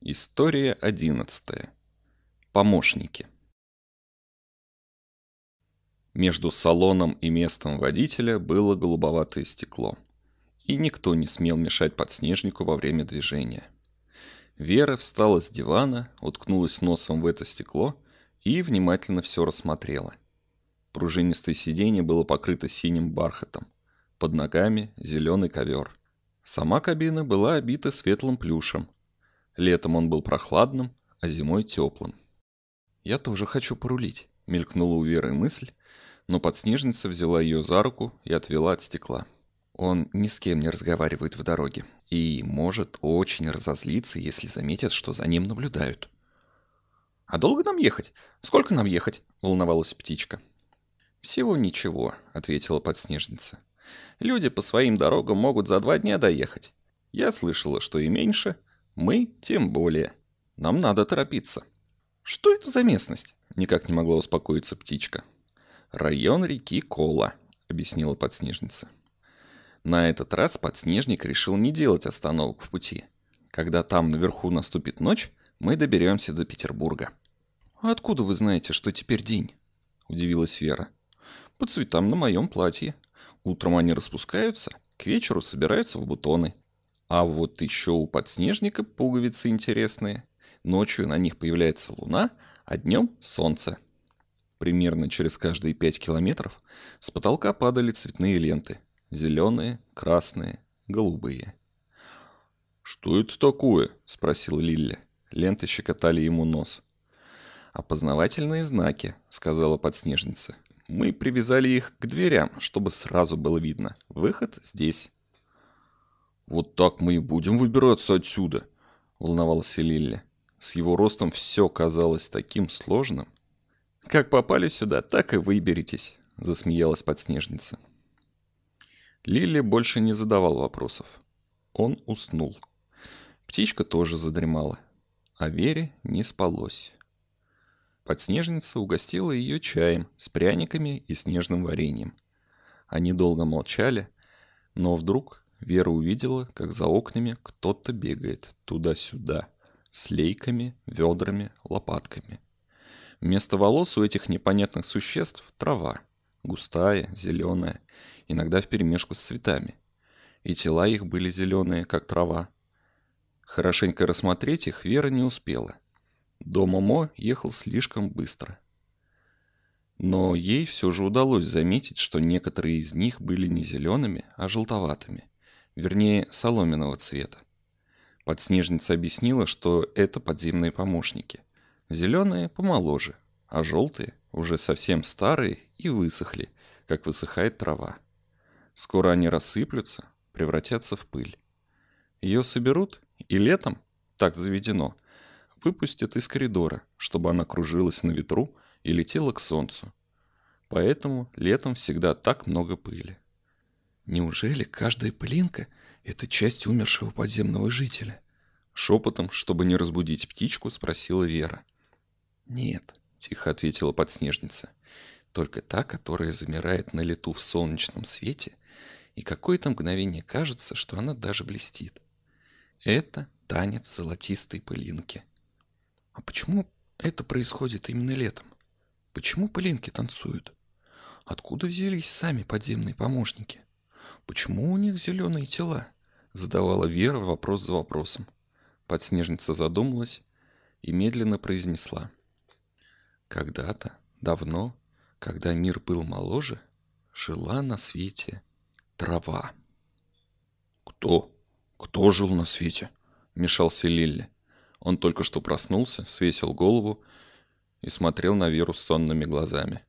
История одиннадцатая. Помощники. Между салоном и местом водителя было голубоватое стекло, и никто не смел мешать подснежнику во время движения. Вера встала с дивана, уткнулась носом в это стекло и внимательно все рассмотрела. Пружинистое сиденье было покрыто синим бархатом, под ногами зеленый ковер. Сама кабина была обита светлым плюшем – Летом он был прохладным, а зимой теплым. «Я тоже хочу порулить», — мелькнула у Веры мысль, но подснежница взяла ее за руку и отвела от стекла. Он ни с кем не разговаривает в дороге и может очень разозлиться, если заметят, что за ним наблюдают. «А долго нам ехать? Сколько нам ехать?» — волновалась птичка. «Всего ничего», — ответила подснежница. «Люди по своим дорогам могут за два дня доехать. Я слышала, что и меньше, мы тем более. Нам надо торопиться. Что это за местность? Никак не могла успокоиться птичка. Район реки Кола, объяснила подснежница. На этот раз подснежник решил не делать остановок в пути. Когда там наверху наступит ночь, мы доберемся до Петербурга. «А откуда вы знаете, что теперь день?» – удивилась Вера. «По цветам на моем платье. Утром они распускаются, к вечеру собираются в бутоны. А вот еще у подснежника пуговицы интересные. Ночью на них появляется луна, а днем солнце. Примерно через каждые пять километров с потолка падали цветные ленты. Зеленые, красные, голубые. «Что это такое?» – спросил Лилля. Ленты щекотали ему нос. «Опознавательные знаки», – сказала подснежница. «Мы привязали их к дверям, чтобы сразу было видно. Выход здесь». «Вот так мы и будем выбираться отсюда», — волновался Лилли. С его ростом все казалось таким сложным. «Как попали сюда, так и выберетесь», — засмеялась подснежница. Лилли больше не задавал вопросов. Он уснул. Птичка тоже задремала, а Вере не спалось. Подснежница угостила ее чаем с пряниками и снежным вареньем. Они долго молчали, но вдруг Вера увидела, как за окнами кто-то бегает туда-сюда, с лейками, ведрами, лопатками. Вместо волос у этих непонятных существ трава, густая, зеленая, иногда вперемешку с цветами. И тела их были зеленые, как трава. Хорошенько рассмотреть их Вера не успела. Дома Мо ехал слишком быстро. Но ей все же удалось заметить, что некоторые из них были не зелеными, а желтоватыми вернее, соломенного цвета. Подснежница объяснила, что это подземные помощники. Зеленые помоложе, а желтые уже совсем старые и высохли, как высыхает трава. Скоро они рассыплются, превратятся в пыль. Ее соберут и летом, так заведено, выпустят из коридора, чтобы она кружилась на ветру и летела к солнцу. Поэтому летом всегда так много пыли. Неужели каждая пылинка — это часть умершего подземного жителя? Шепотом, чтобы не разбудить птичку, спросила Вера. Нет, тихо ответила подснежница. Только та, которая замирает на лету в солнечном свете, и какое-то мгновение кажется, что она даже блестит. Это танец золотистой пылинки. А почему это происходит именно летом? Почему пылинки танцуют? Откуда взялись сами подземные помощники? «Почему у них зеленые тела?» — задавала Вера вопрос за вопросом. Подснежница задумалась и медленно произнесла. «Когда-то, давно, когда мир был моложе, жила на свете трава». «Кто? Кто жил на свете?» — мешался Лилли. Он только что проснулся, свесил голову и смотрел на Веру сонными глазами.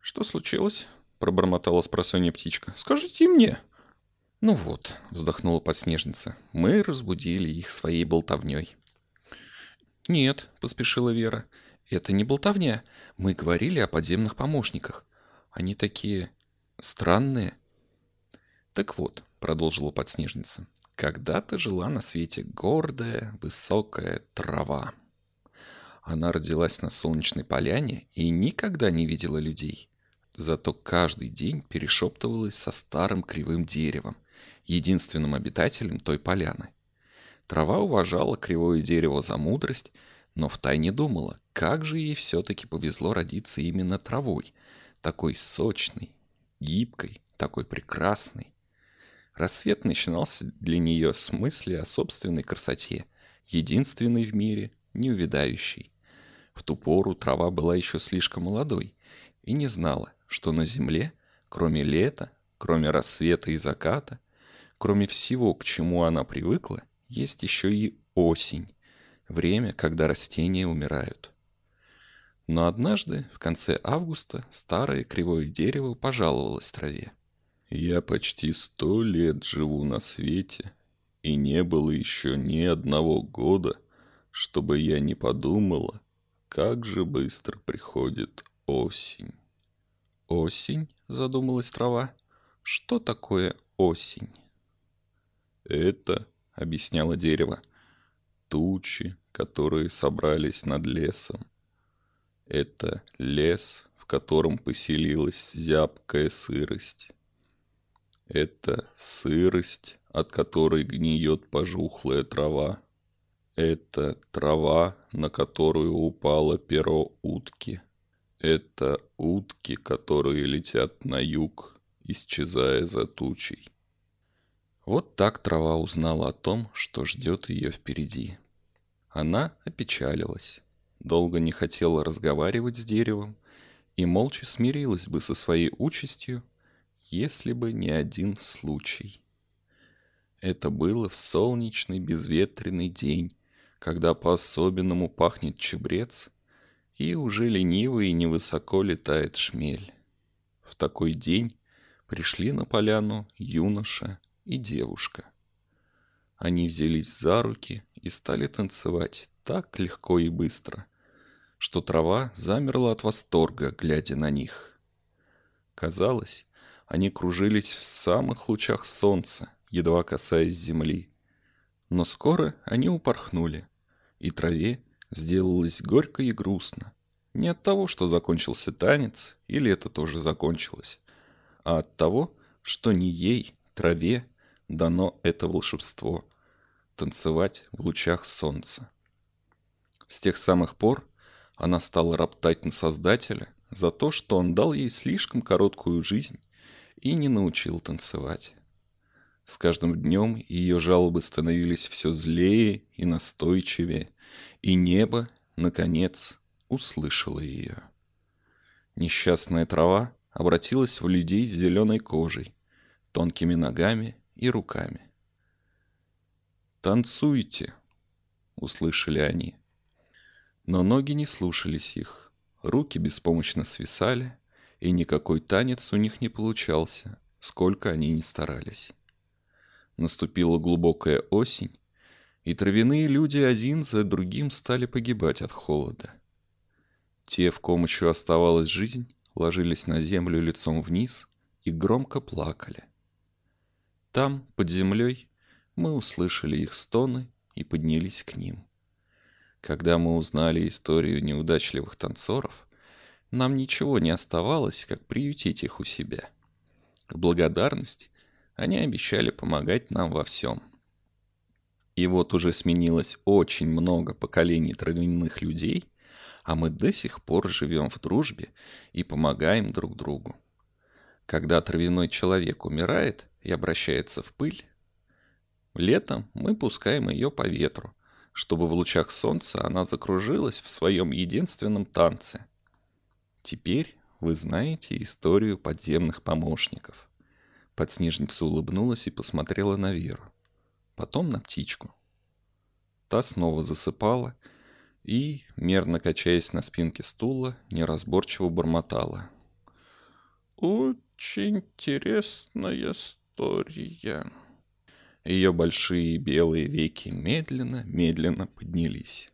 «Что случилось?» Пробормотала с птичка. «Скажите мне!» «Ну вот», — вздохнула подснежница, — «мы разбудили их своей болтовней». «Нет», — поспешила Вера, — «это не болтовня. Мы говорили о подземных помощниках. Они такие странные». «Так вот», — продолжила подснежница, — «когда-то жила на свете гордая, высокая трава. Она родилась на солнечной поляне и никогда не видела людей. Зато каждый день перешептывалась со старым кривым деревом, единственным обитателем той поляны. Трава уважала кривое дерево за мудрость, но втайне думала, как же ей все-таки повезло родиться именно травой, такой сочной, гибкой, такой прекрасной. Рассвет начинался для нее с мысли о собственной красоте, единственной в мире, неувядающей. В ту пору трава была еще слишком молодой и не знала, что на земле, кроме лета, кроме рассвета и заката, кроме всего, к чему она привыкла, есть еще и осень, время, когда растения умирают. Но однажды, в конце августа, старое кривое дерево пожаловалось траве. «Я почти сто лет живу на свете, и не было еще ни одного года, чтобы я не подумала, как же быстро приходит осень». «Осень?» — задумалась трава. «Что такое осень?» «Это, — объясняло дерево, — тучи, которые собрались над лесом. Это лес, в котором поселилась зябкая сырость. Это сырость, от которой гниет пожухлая трава. Это трава, на которую упало перо утки. Это утки, которые летят на юг, исчезая за тучей. Вот так трава узнала о том, что ждет ее впереди. Она опечалилась, долго не хотела разговаривать с деревом и молча смирилась бы со своей участью, если бы не один случай. Это было в солнечный безветренный день, когда по-особенному пахнет чебрец, и уже лениво и невысоко летает шмель. В такой день пришли на поляну юноша и девушка. Они взялись за руки и стали танцевать так легко и быстро, что трава замерла от восторга, глядя на них. Казалось, они кружились в самых лучах солнца, едва касаясь земли. Но скоро они упорхнули, и траве сделалось горько и грустно. Не от того, что закончился танец, или это тоже закончилось, а от того, что не ей, траве, дано это волшебство — танцевать в лучах солнца. С тех самых пор она стала роптать на Создателя за то, что он дал ей слишком короткую жизнь и не научил танцевать. С каждым днем ее жалобы становились все злее и настойчивее, и небо, наконец, услышало ее. Несчастная трава обратилась в людей с зеленой кожей, тонкими ногами и руками. «Танцуйте!» — услышали они. Но ноги не слушались их, руки беспомощно свисали, и никакой танец у них не получался, сколько они ни старались. Наступила глубокая осень, и травяные люди один за другим стали погибать от холода. Те, в ком еще оставалась жизнь, ложились на землю лицом вниз и громко плакали. Там, под землей, мы услышали их стоны и поднялись к ним. Когда мы узнали историю неудачливых танцоров, нам ничего не оставалось, как приютить их у себя. В благодарность они обещали помогать нам во всем. И вот уже сменилось очень много поколений травяных людей, а мы до сих пор живем в дружбе и помогаем друг другу. Когда травяной человек умирает и обращается в пыль, летом мы пускаем ее по ветру – чтобы в лучах солнца она закружилась в своем единственном танце. Теперь вы знаете историю подземных помощников. Подснежница улыбнулась и посмотрела на Веру. Потом на птичку. Та снова засыпала и, мерно качаясь на спинке стула, неразборчиво бормотала. «Очень интересная история». Ее большие белые веки медленно-медленно поднялись.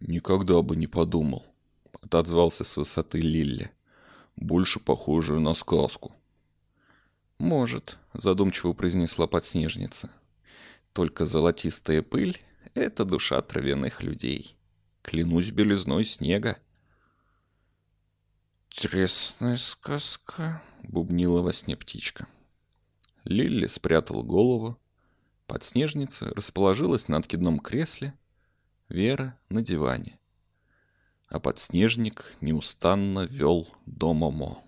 «Никогда бы не подумал», — отозвался с высоты Лилли. «Больше похожую на сказку». «Может», — задумчиво произнесла подснежница. «Только золотистая пыль — это душа травяных людей. Клянусь белизной снега». «Интересная сказка», — бубнила во сне птичка. Лилли спрятал голову. Подснежница расположилась на откидном кресле, Вера на диване. А подснежник неустанно вел до Момо.